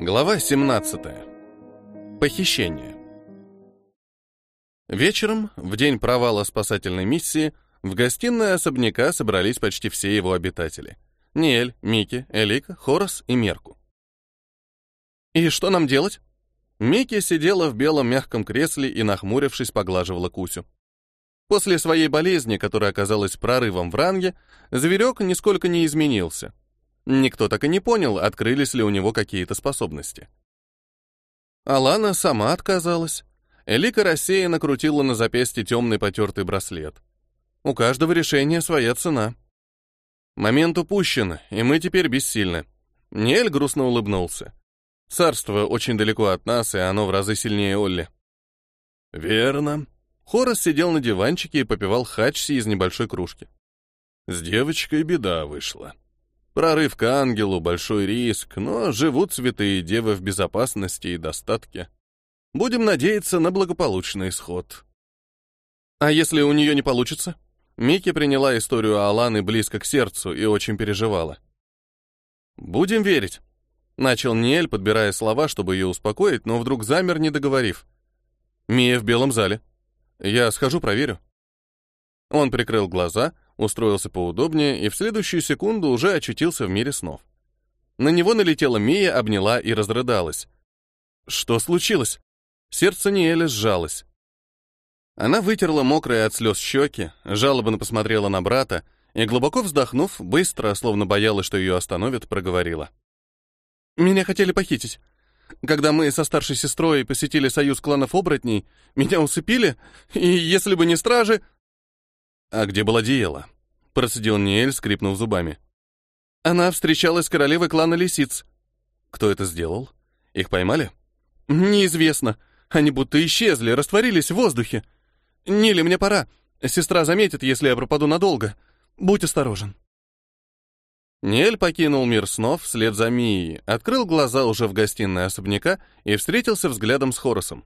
Глава 17. Похищение. Вечером, в день провала спасательной миссии, в гостиной особняка собрались почти все его обитатели. Ниэль, Мики, Элика, Хорос и Мерку. «И что нам делать?» Мики сидела в белом мягком кресле и, нахмурившись, поглаживала Кусю. После своей болезни, которая оказалась прорывом в ранге, зверек нисколько не изменился — Никто так и не понял, открылись ли у него какие-то способности. Алана сама отказалась. Элика рассеянно крутила на запястье темный потертый браслет. У каждого решения своя цена. Момент упущен, и мы теперь бессильны. Нель грустно улыбнулся. Царство очень далеко от нас, и оно в разы сильнее Олли. Верно. Хорос сидел на диванчике и попивал хачси из небольшой кружки. С девочкой беда вышла. Прорыв к ангелу — большой риск, но живут святые девы в безопасности и достатке. Будем надеяться на благополучный исход. А если у нее не получится? Микки приняла историю Аланы близко к сердцу и очень переживала. «Будем верить», — начал Ниэль, подбирая слова, чтобы ее успокоить, но вдруг замер, не договорив. «Мия в белом зале. Я схожу, проверю». Он прикрыл глаза, устроился поудобнее и в следующую секунду уже очутился в мире снов. На него налетела Мия, обняла и разрыдалась. Что случилось? Сердце Ниэля сжалось. Она вытерла мокрые от слез щеки, жалобно посмотрела на брата и, глубоко вздохнув, быстро, словно боялась, что ее остановят, проговорила. «Меня хотели похитить. Когда мы со старшей сестрой посетили союз кланов оборотней, меня усыпили, и если бы не стражи...» «А где была Диела?» — процедил Ниэль, скрипнув зубами. «Она встречалась с королевой клана лисиц». «Кто это сделал? Их поймали?» «Неизвестно. Они будто исчезли, растворились в воздухе. Нили, мне пора. Сестра заметит, если я пропаду надолго. Будь осторожен». Ниэль покинул мир снов вслед за Мией, открыл глаза уже в гостиной особняка и встретился взглядом с Хоросом.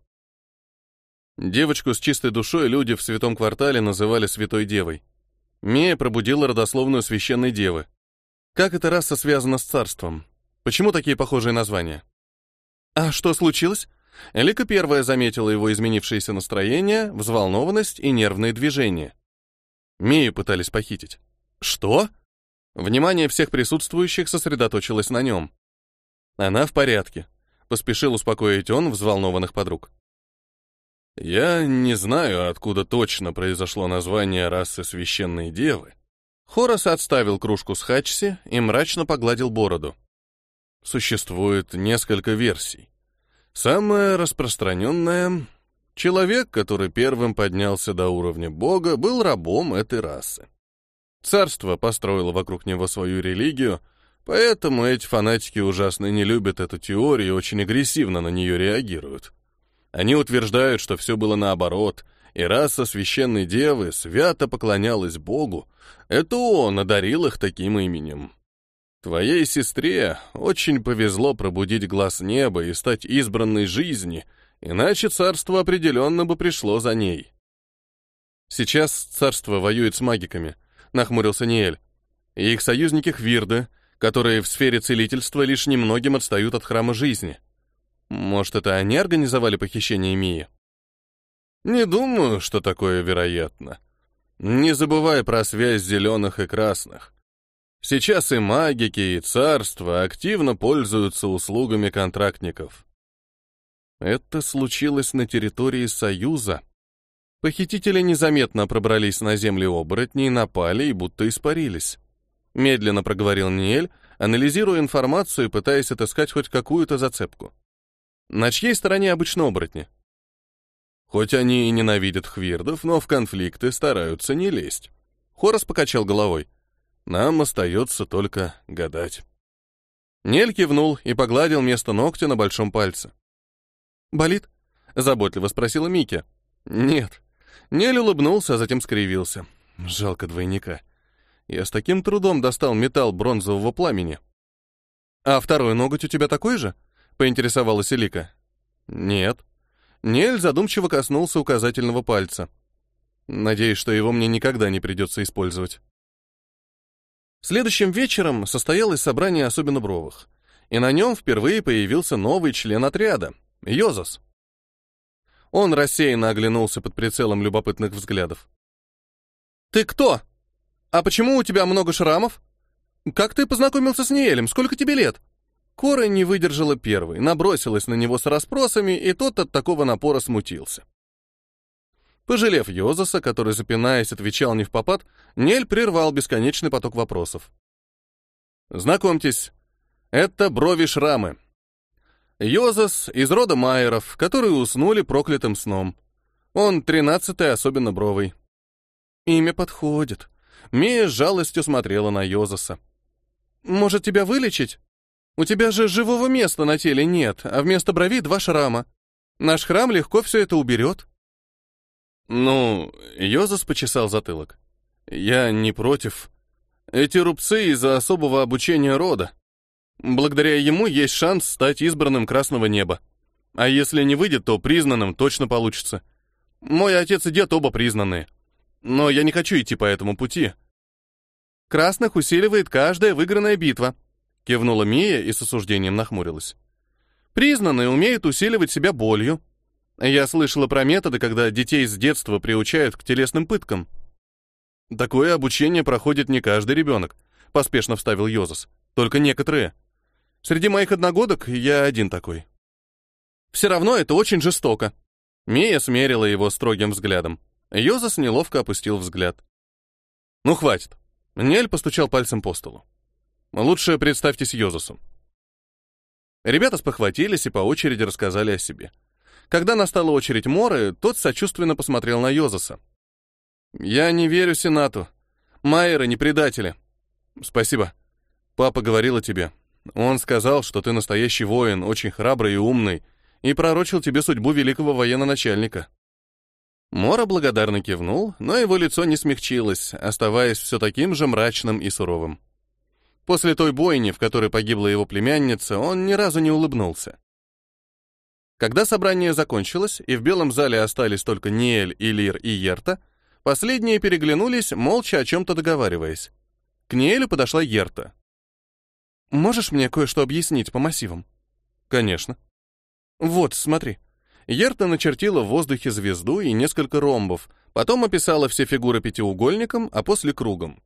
Девочку с чистой душой люди в святом квартале называли святой девой. Мия пробудила родословную священной девы. Как эта раса связана с царством? Почему такие похожие названия? А что случилось? Элика первая заметила его изменившееся настроение, взволнованность и нервные движения. Мию пытались похитить. Что? Внимание всех присутствующих сосредоточилось на нем. Она в порядке. Поспешил успокоить он взволнованных подруг. Я не знаю, откуда точно произошло название расы священной девы. Хорос отставил кружку с хачси и мрачно погладил бороду. Существует несколько версий. Самая распространенная — человек, который первым поднялся до уровня бога, был рабом этой расы. Царство построило вокруг него свою религию, поэтому эти фанатики ужасно не любят эту теорию и очень агрессивно на нее реагируют. Они утверждают, что все было наоборот, и раса священной девы свято поклонялась Богу. Это он одарил их таким именем. Твоей сестре очень повезло пробудить глаз неба и стать избранной жизни, иначе царство определенно бы пришло за ней. Сейчас царство воюет с магиками, нахмурился Ниэль. И их союзники Хвирды, которые в сфере целительства лишь немногим отстают от храма жизни. Может, это они организовали похищение Мии? Не думаю, что такое вероятно. Не забывай про связь зеленых и красных. Сейчас и магики, и царства активно пользуются услугами контрактников. Это случилось на территории Союза. Похитители незаметно пробрались на земли оборотней, напали и будто испарились. Медленно проговорил Ниэль, анализируя информацию и пытаясь отыскать хоть какую-то зацепку. На чьей стороне обычно оборотни? Хоть они и ненавидят хвирдов, но в конфликты стараются не лезть. Хорос покачал головой. Нам остается только гадать. Нель кивнул и погладил место ногтя на большом пальце. «Болит?» — заботливо спросила Мики. «Нет». Нель улыбнулся, а затем скривился. Жалко двойника. Я с таким трудом достал металл бронзового пламени. «А второй ноготь у тебя такой же?» — поинтересовалась Элика. «Нет». Нель задумчиво коснулся указательного пальца. Надеюсь, что его мне никогда не придется использовать. Следующим вечером состоялось собрание особенно бровых. и на нем впервые появился новый член отряда — Йозас. Он рассеянно оглянулся под прицелом любопытных взглядов. «Ты кто? А почему у тебя много шрамов? Как ты познакомился с Ниэлем? Сколько тебе лет?» Кора не выдержала первой, набросилась на него с расспросами, и тот от такого напора смутился. Пожалев Йозаса, который, запинаясь, отвечал не в попад, Нель прервал бесконечный поток вопросов. «Знакомьтесь, это брови-шрамы. Йозас из рода Майеров, которые уснули проклятым сном. Он тринадцатый, особенно бровый. Имя подходит. Мия с жалостью смотрела на Йозаса. «Может, тебя вылечить? У тебя же живого места на теле нет, а вместо брови два шрама. Наш храм легко все это уберет». «Ну, Йозас почесал затылок. Я не против. Эти рубцы из-за особого обучения рода. Благодаря ему есть шанс стать избранным Красного Неба. А если не выйдет, то признанным точно получится. Мой отец и дед оба признанные. Но я не хочу идти по этому пути. Красных усиливает каждая выигранная битва, кивнула Мия и с осуждением нахмурилась. Признанные умеют усиливать себя болью. Я слышала про методы, когда детей с детства приучают к телесным пыткам. Такое обучение проходит не каждый ребенок, поспешно вставил Йозас. Только некоторые. Среди моих одногодок я один такой. Все равно это очень жестоко. Мия смерила его строгим взглядом. Йозас неловко опустил взгляд. Ну, хватит. Нель постучал пальцем по столу. Лучше представьтесь Йозасу. Ребята спохватились и по очереди рассказали о себе. Когда настала очередь Моры, тот сочувственно посмотрел на Йозаса. «Я не верю Сенату. Майеры не предатели. Спасибо. Папа говорил о тебе. Он сказал, что ты настоящий воин, очень храбрый и умный, и пророчил тебе судьбу великого военно-начальника». Мора благодарно кивнул, но его лицо не смягчилось, оставаясь все таким же мрачным и суровым. После той бойни, в которой погибла его племянница, он ни разу не улыбнулся. Когда собрание закончилось, и в белом зале остались только Ниэль, Илир и Ерта, последние переглянулись, молча о чем-то договариваясь. К Ниэлю подошла Ерта. Можешь мне кое-что объяснить по массивам? Конечно. Вот, смотри. Ерта начертила в воздухе звезду и несколько ромбов, потом описала все фигуры пятиугольником, а после кругом.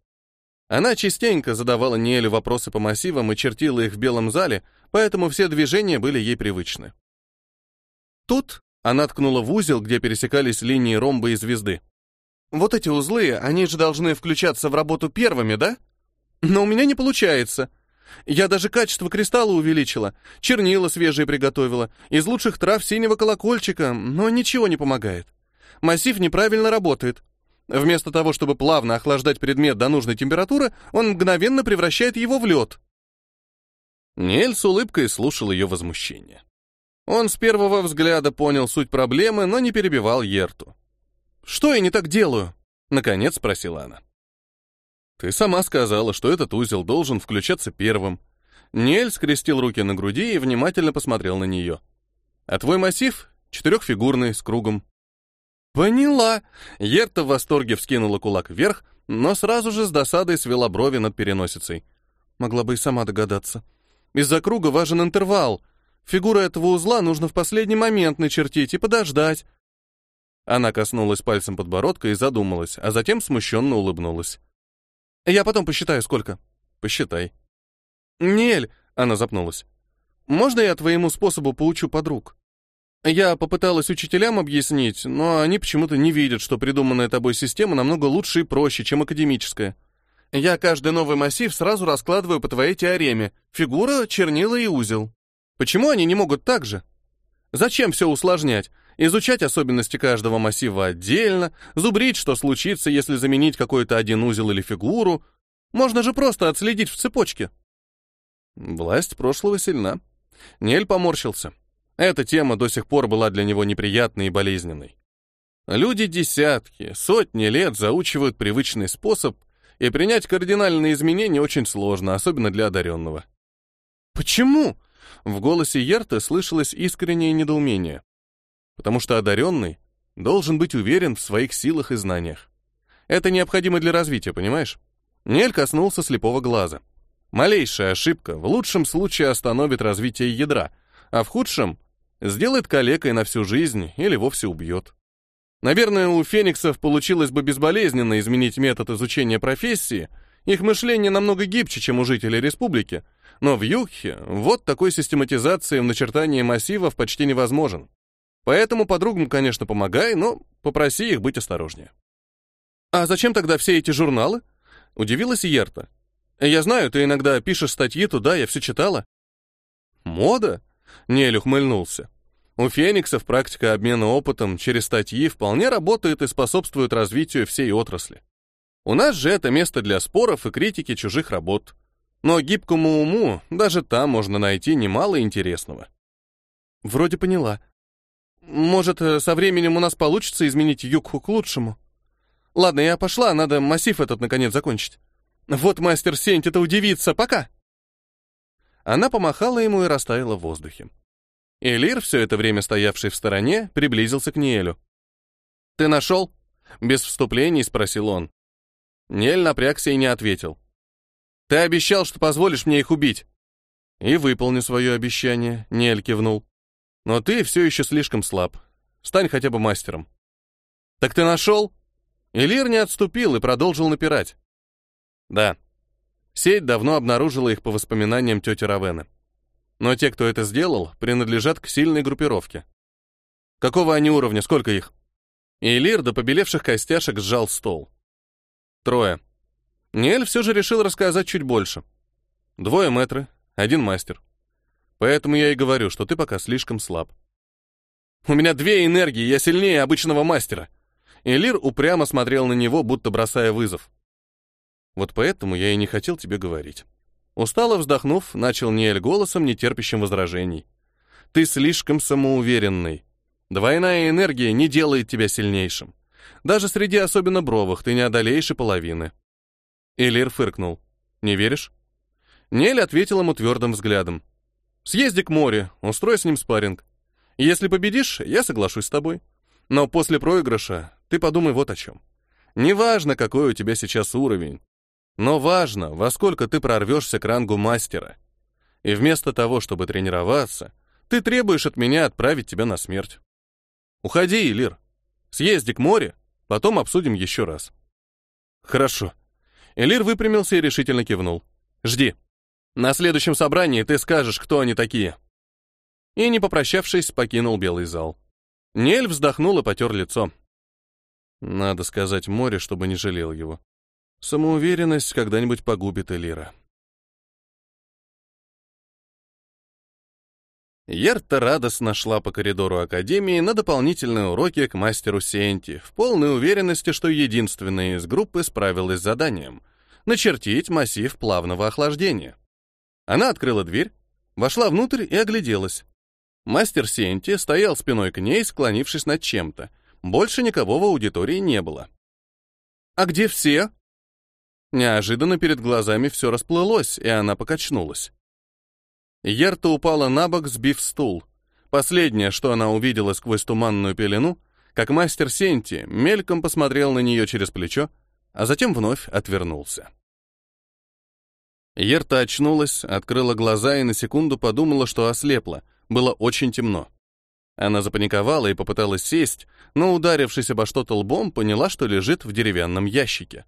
Она частенько задавала Ниэлю вопросы по массивам и чертила их в белом зале, поэтому все движения были ей привычны. Тут она ткнула в узел, где пересекались линии ромба и звезды. Вот эти узлы, они же должны включаться в работу первыми, да? Но у меня не получается. Я даже качество кристалла увеличила, чернила свежие приготовила, из лучших трав синего колокольчика, но ничего не помогает. Массив неправильно работает. Вместо того, чтобы плавно охлаждать предмет до нужной температуры, он мгновенно превращает его в лед. Нель с улыбкой слушал ее возмущение. Он с первого взгляда понял суть проблемы, но не перебивал Ерту. «Что я не так делаю?» — наконец спросила она. Ты сама сказала, что этот узел должен включаться первым. Нель скрестил руки на груди и внимательно посмотрел на нее. А твой массив четырехфигурный, с кругом. Поняла. Ерта в восторге вскинула кулак вверх, но сразу же с досадой свела брови над переносицей. Могла бы и сама догадаться. Из-за круга важен интервал. Фигуру этого узла нужно в последний момент начертить и подождать. Она коснулась пальцем подбородка и задумалась, а затем смущенно улыбнулась. Я потом посчитаю, сколько. Посчитай. Нель, она запнулась. Можно я твоему способу поучу подруг? Я попыталась учителям объяснить, но они почему-то не видят, что придуманная тобой система намного лучше и проще, чем академическая. Я каждый новый массив сразу раскладываю по твоей теореме. Фигура, чернила и узел. Почему они не могут так же? Зачем все усложнять? изучать особенности каждого массива отдельно, зубрить, что случится, если заменить какой-то один узел или фигуру. Можно же просто отследить в цепочке. Власть прошлого сильна. Нель поморщился. Эта тема до сих пор была для него неприятной и болезненной. Люди десятки, сотни лет заучивают привычный способ, и принять кардинальные изменения очень сложно, особенно для одаренного. «Почему?» В голосе Ерта слышалось искреннее недоумение потому что одаренный должен быть уверен в своих силах и знаниях. Это необходимо для развития, понимаешь? Нель коснулся слепого глаза. Малейшая ошибка в лучшем случае остановит развитие ядра, а в худшем сделает калекой на всю жизнь или вовсе убьет. Наверное, у фениксов получилось бы безболезненно изменить метод изучения профессии, их мышление намного гибче, чем у жителей республики, но в Югхе вот такой систематизации в начертании массивов почти невозможен. Поэтому подругам, конечно, помогай, но попроси их быть осторожнее. «А зачем тогда все эти журналы?» — удивилась Ерта. «Я знаю, ты иногда пишешь статьи туда, я все читала». «Мода?» — Нель ухмыльнулся. «У фениксов практика обмена опытом через статьи вполне работает и способствует развитию всей отрасли. У нас же это место для споров и критики чужих работ. Но гибкому уму даже там можно найти немало интересного». «Вроде поняла», может, э, со временем у нас получится изменить Югху к лучшему? Ладно, я пошла, надо массив этот наконец закончить. Вот мастер Сенть, это удивится, пока!» Она помахала ему и растаяла в воздухе. Элир, все это время стоявший в стороне, приблизился к Ниэлю. «Ты нашел?» — без вступлений спросил он. Ниэль напрягся и не ответил. «Ты обещал, что позволишь мне их убить». «И выполню свое обещание», — Ниэль кивнул. Но ты все еще слишком слаб. Стань хотя бы мастером. Так ты нашел? Элир не отступил и продолжил напирать. Да. Сеть давно обнаружила их по воспоминаниям тети Равены. Но те, кто это сделал, принадлежат к сильной группировке. Какого они уровня, сколько их? Элир до побелевших костяшек сжал стол. Трое. Ниэль все же решил рассказать чуть больше. Двое мэтры, один мастер. Поэтому я и говорю, что ты пока слишком слаб. У меня две энергии, я сильнее обычного мастера. Элир упрямо смотрел на него, будто бросая вызов. Вот поэтому я и не хотел тебе говорить. Устало вздохнув, начал Ниэль голосом, не терпящим возражений. Ты слишком самоуверенный. Двойная энергия не делает тебя сильнейшим. Даже среди особенно бровых ты не одолеешь и половины. Элир фыркнул. Не веришь? Нель ответил ему твердым взглядом. Съезди к морю, устрой с ним спарринг. Если победишь, я соглашусь с тобой. Но после проигрыша ты подумай вот о чем. Неважно, какой у тебя сейчас уровень, но важно, во сколько ты прорвешься к рангу мастера. И вместо того, чтобы тренироваться, ты требуешь от меня отправить тебя на смерть. Уходи, Илир. Съезди к морю, потом обсудим еще раз. Хорошо. Элир выпрямился и решительно кивнул. Жди. На следующем собрании ты скажешь, кто они такие». И, не попрощавшись, покинул белый зал. Нель вздохнул и потер лицо. Надо сказать море, чтобы не жалел его. Самоуверенность когда-нибудь погубит Элира. Ерта радостно шла по коридору Академии на дополнительные уроки к мастеру Сенти, в полной уверенности, что единственная из группы справилась с заданием — начертить массив плавного охлаждения. Она открыла дверь, вошла внутрь и огляделась. Мастер Сенти стоял спиной к ней, склонившись над чем-то. Больше никого в аудитории не было. «А где все?» Неожиданно перед глазами все расплылось, и она покачнулась. Ерта упала на бок, сбив стул. Последнее, что она увидела сквозь туманную пелену, как мастер Сенти мельком посмотрел на нее через плечо, а затем вновь отвернулся. Ерта очнулась, открыла глаза и на секунду подумала, что ослепла. Было очень темно. Она запаниковала и попыталась сесть, но, ударившись обо что-то лбом, поняла, что лежит в деревянном ящике.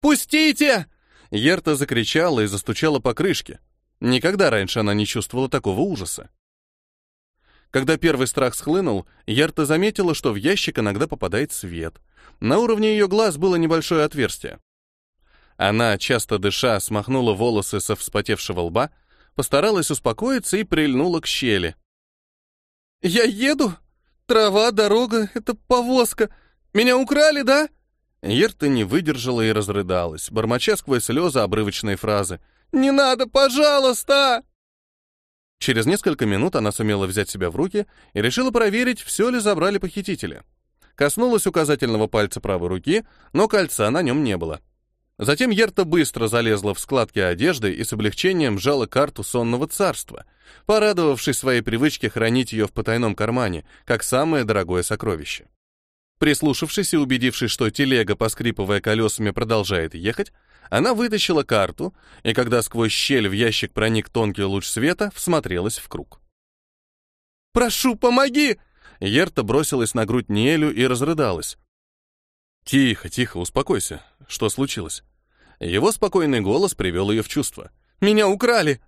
«Пустите!» Ерта закричала и застучала по крышке. Никогда раньше она не чувствовала такого ужаса. Когда первый страх схлынул, Ерта заметила, что в ящик иногда попадает свет. На уровне ее глаз было небольшое отверстие. Она, часто дыша, смахнула волосы со вспотевшего лба, постаралась успокоиться и прильнула к щели. «Я еду? Трава, дорога, это повозка. Меня украли, да?» Ерта не выдержала и разрыдалась, бормоча сквозь слезы обрывочные фразы. «Не надо, пожалуйста!» Через несколько минут она сумела взять себя в руки и решила проверить, все ли забрали похитители. Коснулась указательного пальца правой руки, но кольца на нем не было. Затем Ерта быстро залезла в складки одежды и с облегчением сжала карту сонного царства, порадовавшись своей привычке хранить ее в потайном кармане, как самое дорогое сокровище. Прислушавшись и убедившись, что телега, поскрипывая колесами, продолжает ехать, Она вытащила карту, и когда сквозь щель в ящик проник тонкий луч света, всмотрелась в круг. «Прошу, помоги!» Ерта бросилась на грудь Ниэлю и разрыдалась. «Тихо, тихо, успокойся. Что случилось?» Его спокойный голос привел ее в чувство. «Меня украли!»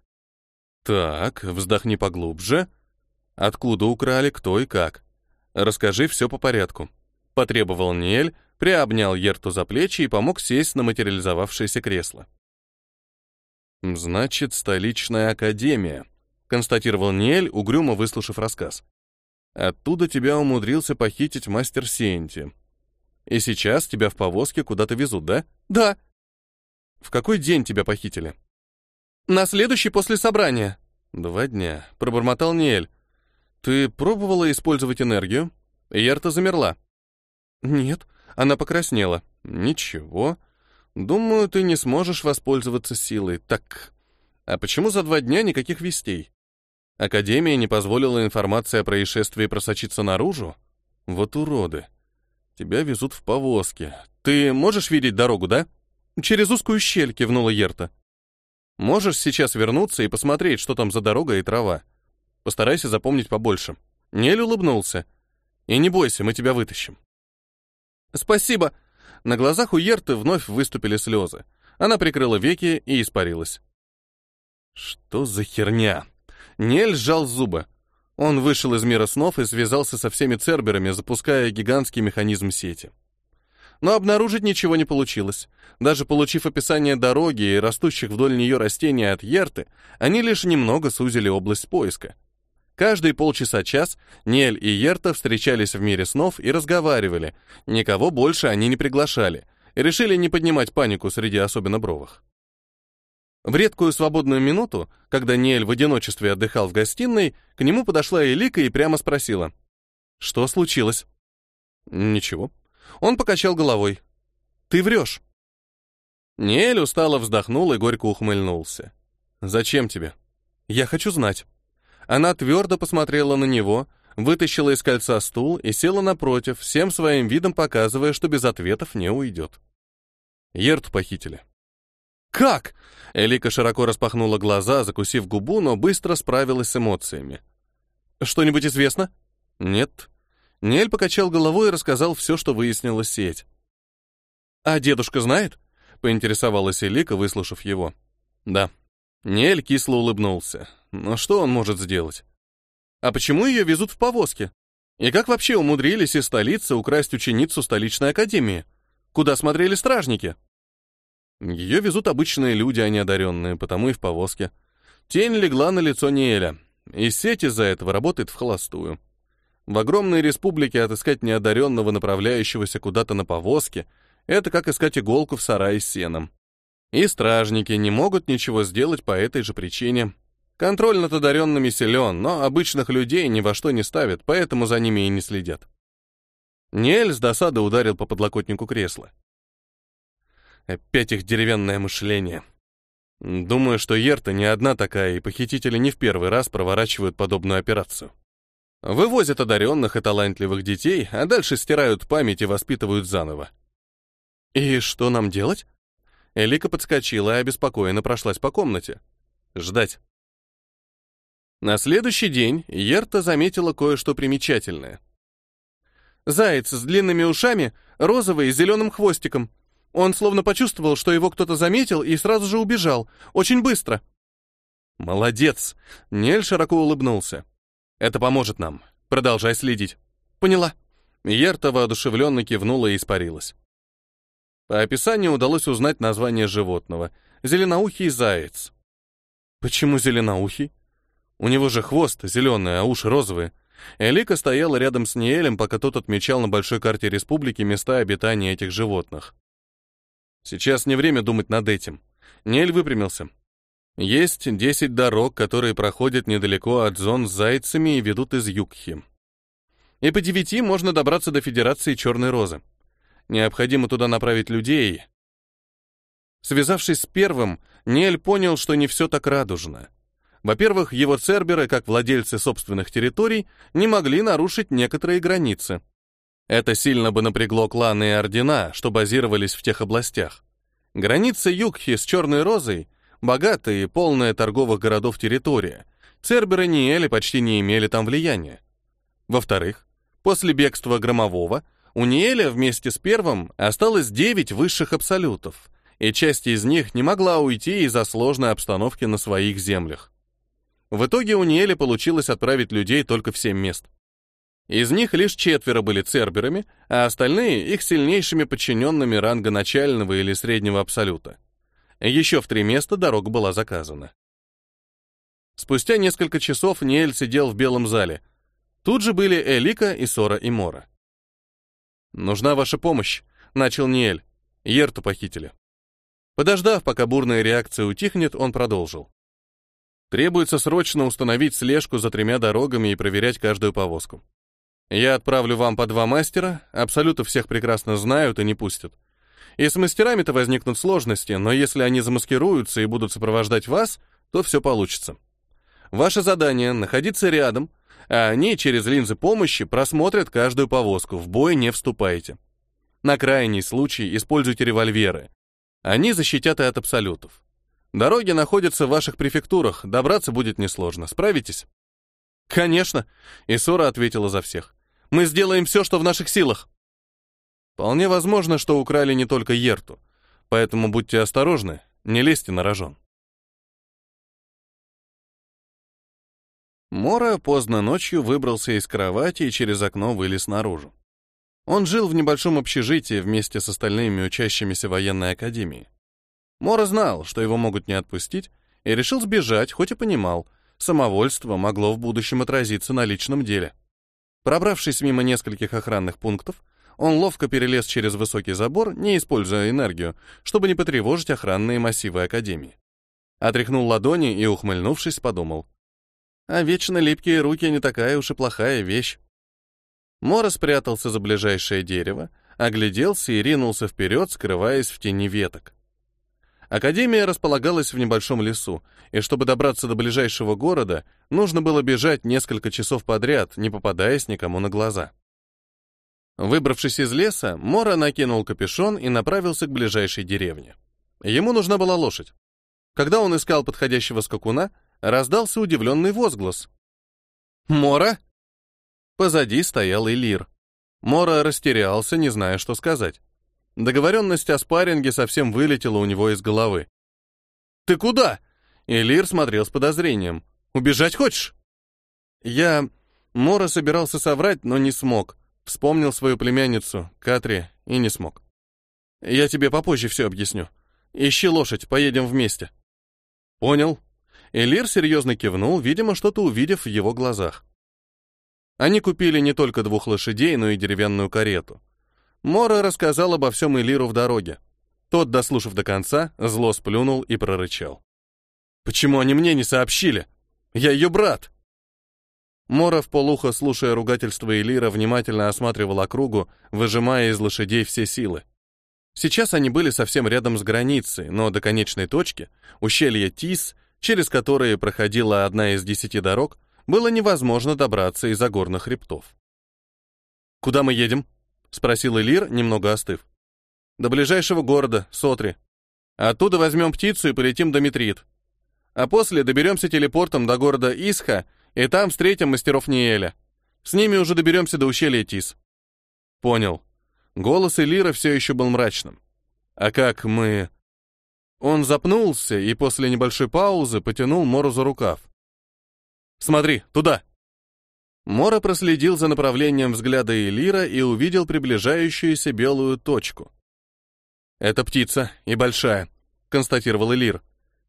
«Так, вздохни поглубже. Откуда украли, кто и как? Расскажи все по порядку». Потребовал Ниэль, приобнял Ерту за плечи и помог сесть на материализовавшееся кресло. «Значит, столичная академия», — констатировал Ниэль, угрюмо выслушав рассказ. «Оттуда тебя умудрился похитить мастер Сиенти. И сейчас тебя в повозке куда-то везут, да?» «Да». «В какой день тебя похитили?» «На следующий после собрания». «Два дня», — пробормотал Ниэль. «Ты пробовала использовать энергию?» Ерта замерла. «Нет», она покраснела. «Ничего. Думаю, ты не сможешь воспользоваться силой. Так, а почему за два дня никаких вестей? Академия не позволила информации о происшествии просочиться наружу? Вот уроды. Тебя везут в повозке. Ты можешь видеть дорогу, да?» «Через узкую щель», — кивнула Ерта. «Можешь сейчас вернуться и посмотреть, что там за дорога и трава. Постарайся запомнить побольше». Нель улыбнулся. «И не бойся, мы тебя вытащим». «Спасибо!» На глазах у Ерты вновь выступили слезы. Она прикрыла веки и испарилась. «Что за херня?» Нель сжал зубы. Он вышел из мира снов и связался со всеми церберами, запуская гигантский механизм сети. Но обнаружить ничего не получилось. Даже получив описание дороги и растущих вдоль нее растений от Ерты, они лишь немного сузили область поиска. Каждые полчаса-час Нель и Ерта встречались в мире снов и разговаривали. Никого больше они не приглашали решили не поднимать панику среди особенно бровых. В редкую свободную минуту, когда Нель в одиночестве отдыхал в гостиной, к нему подошла Элика и прямо спросила. «Что случилось?» «Ничего». Он покачал головой. «Ты врешь». Нель устало вздохнул и горько ухмыльнулся. «Зачем тебе?» «Я хочу знать». Она твердо посмотрела на него, вытащила из кольца стул и села напротив, всем своим видом показывая, что без ответов не уйдет. Ерту похитили. «Как?» Элика широко распахнула глаза, закусив губу, но быстро справилась с эмоциями. «Что-нибудь известно?» «Нет». Нель покачал головой и рассказал все, что выяснила сеть. «А дедушка знает?» — поинтересовалась Элика, выслушав его. «Да». Нель кисло улыбнулся. Но что он может сделать? А почему ее везут в повозке? И как вообще умудрились из столицы украсть ученицу столичной академии? Куда смотрели стражники? Ее везут обычные люди, а не одаренные, потому и в повозке. Тень легла на лицо Неэля, и сеть из-за этого работает в холостую. В огромной республике отыскать неодаренного, направляющегося куда-то на повозке, это как искать иголку в сарае с сеном. И стражники не могут ничего сделать по этой же причине. Контроль над одаренными силен, но обычных людей ни во что не ставят, поэтому за ними и не следят. Нель с досады ударил по подлокотнику кресла. Опять их деревянное мышление. Думаю, что Ерта не одна такая, и похитители не в первый раз проворачивают подобную операцию. Вывозят одаренных и талантливых детей, а дальше стирают память и воспитывают заново. «И что нам делать?» Элика подскочила и обеспокоенно прошлась по комнате. «Ждать». На следующий день Ерта заметила кое-что примечательное. Заяц с длинными ушами, розовый и зеленым хвостиком. Он словно почувствовал, что его кто-то заметил и сразу же убежал. Очень быстро. «Молодец!» — Нель широко улыбнулся. «Это поможет нам. Продолжай следить». «Поняла». Ерта воодушевленно кивнула и испарилась. По описанию удалось узнать название животного — зеленоухий заяц. «Почему зеленоухий?» У него же хвост зеленый, а уши розовые. Элика стояла рядом с Ниэлем, пока тот отмечал на большой карте республики места обитания этих животных. Сейчас не время думать над этим. Ниэль выпрямился. Есть десять дорог, которые проходят недалеко от зон с зайцами и ведут из Югхи. И по девяти можно добраться до Федерации Черной Розы. Необходимо туда направить людей. Связавшись с первым, Ниэль понял, что не все так радужно. Во-первых, его церберы, как владельцы собственных территорий, не могли нарушить некоторые границы. Это сильно бы напрягло кланы и ордена, что базировались в тех областях. Граница Югхи с Черной Розой — богатая и полная торговых городов территория. Церберы Ниэли почти не имели там влияния. Во-вторых, после бегства Громового у Ниэля вместе с первым осталось девять высших абсолютов, и часть из них не могла уйти из-за сложной обстановки на своих землях. В итоге у Ниэля получилось отправить людей только в семь мест. Из них лишь четверо были церберами, а остальные — их сильнейшими подчиненными ранга начального или среднего абсолюта. Еще в три места дорога была заказана. Спустя несколько часов Ниэль сидел в белом зале. Тут же были Элика, и Сора и Мора. «Нужна ваша помощь», — начал Ниэль. Ерту похитили. Подождав, пока бурная реакция утихнет, он продолжил. Требуется срочно установить слежку за тремя дорогами и проверять каждую повозку. Я отправлю вам по два мастера, абсолютно всех прекрасно знают и не пустят. И с мастерами-то возникнут сложности, но если они замаскируются и будут сопровождать вас, то все получится. Ваше задание — находиться рядом, а они через линзы помощи просмотрят каждую повозку, в бой не вступайте. На крайний случай используйте револьверы. Они защитят и от абсолютов. Дороги находятся в ваших префектурах, добраться будет несложно. Справитесь? Конечно, Исора ответила за всех. Мы сделаем все, что в наших силах. Вполне возможно, что украли не только Ерту, поэтому будьте осторожны, не лезьте на рожон. Мора поздно ночью выбрался из кровати и через окно вылез наружу. Он жил в небольшом общежитии вместе с остальными учащимися военной академии. Мора знал, что его могут не отпустить, и решил сбежать, хоть и понимал, самовольство могло в будущем отразиться на личном деле. Пробравшись мимо нескольких охранных пунктов, он ловко перелез через высокий забор, не используя энергию, чтобы не потревожить охранные массивы Академии. Отряхнул ладони и, ухмыльнувшись, подумал. А вечно липкие руки не такая уж и плохая вещь. Мора спрятался за ближайшее дерево, огляделся и ринулся вперед, скрываясь в тени веток. Академия располагалась в небольшом лесу, и чтобы добраться до ближайшего города, нужно было бежать несколько часов подряд, не попадаясь никому на глаза. Выбравшись из леса, Мора накинул капюшон и направился к ближайшей деревне. Ему нужна была лошадь. Когда он искал подходящего скакуна, раздался удивленный возглас. «Мора?» Позади стоял Элир. Мора растерялся, не зная, что сказать. Договоренность о спарринге совсем вылетела у него из головы. «Ты куда?» Элир смотрел с подозрением. «Убежать хочешь?» Я... Мора собирался соврать, но не смог. Вспомнил свою племянницу, Катри, и не смог. «Я тебе попозже все объясню. Ищи лошадь, поедем вместе». «Понял». Элир серьезно кивнул, видимо, что-то увидев в его глазах. Они купили не только двух лошадей, но и деревянную карету. Мора рассказал обо всем Элиру в дороге. Тот, дослушав до конца, зло сплюнул и прорычал. «Почему они мне не сообщили? Я ее брат!» Мора в полухо, слушая ругательство Элира, внимательно осматривал округу, выжимая из лошадей все силы. Сейчас они были совсем рядом с границей, но до конечной точки, ущелья Тис, через которые проходила одна из десяти дорог, было невозможно добраться из-за горных хребтов. «Куда мы едем?» — спросил Элир, немного остыв. «До ближайшего города, Сотри. Оттуда возьмем птицу и полетим до Митрит. А после доберемся телепортом до города Исха, и там встретим мастеров Ниэля. С ними уже доберемся до ущелья Тис». «Понял». Голос Элира все еще был мрачным. «А как мы...» Он запнулся и после небольшой паузы потянул Мору за рукав. «Смотри, туда!» Мора проследил за направлением взгляда Элира и увидел приближающуюся белую точку. «Это птица, и большая», — констатировал Элир.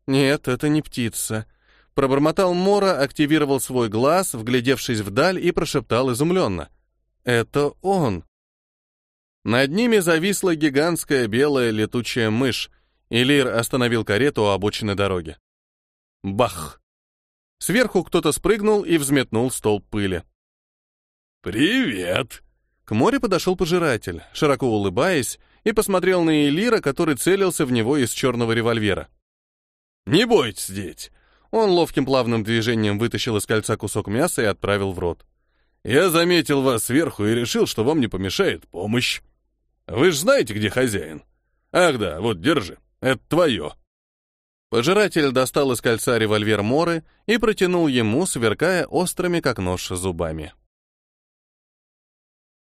«Нет, это не птица». Пробормотал Мора, активировал свой глаз, вглядевшись вдаль, и прошептал изумленно. «Это он!» Над ними зависла гигантская белая летучая мышь, и Лир остановил карету у обочины дороги. Бах! Сверху кто-то спрыгнул и взметнул столб пыли. «Привет!» К морю подошел пожиратель, широко улыбаясь, и посмотрел на Элира, который целился в него из черного револьвера. «Не бойтесь, деть!» Он ловким плавным движением вытащил из кольца кусок мяса и отправил в рот. «Я заметил вас сверху и решил, что вам не помешает помощь. Вы же знаете, где хозяин? Ах да, вот, держи, Это твое». Пожиратель достал из кольца револьвер Моры и протянул ему, сверкая острыми, как нож, зубами.